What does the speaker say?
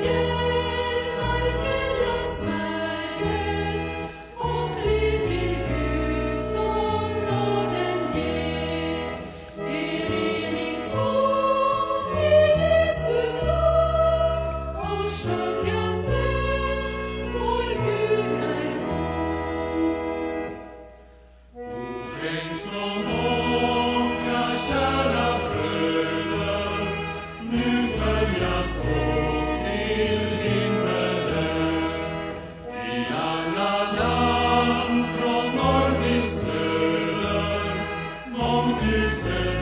you. listen.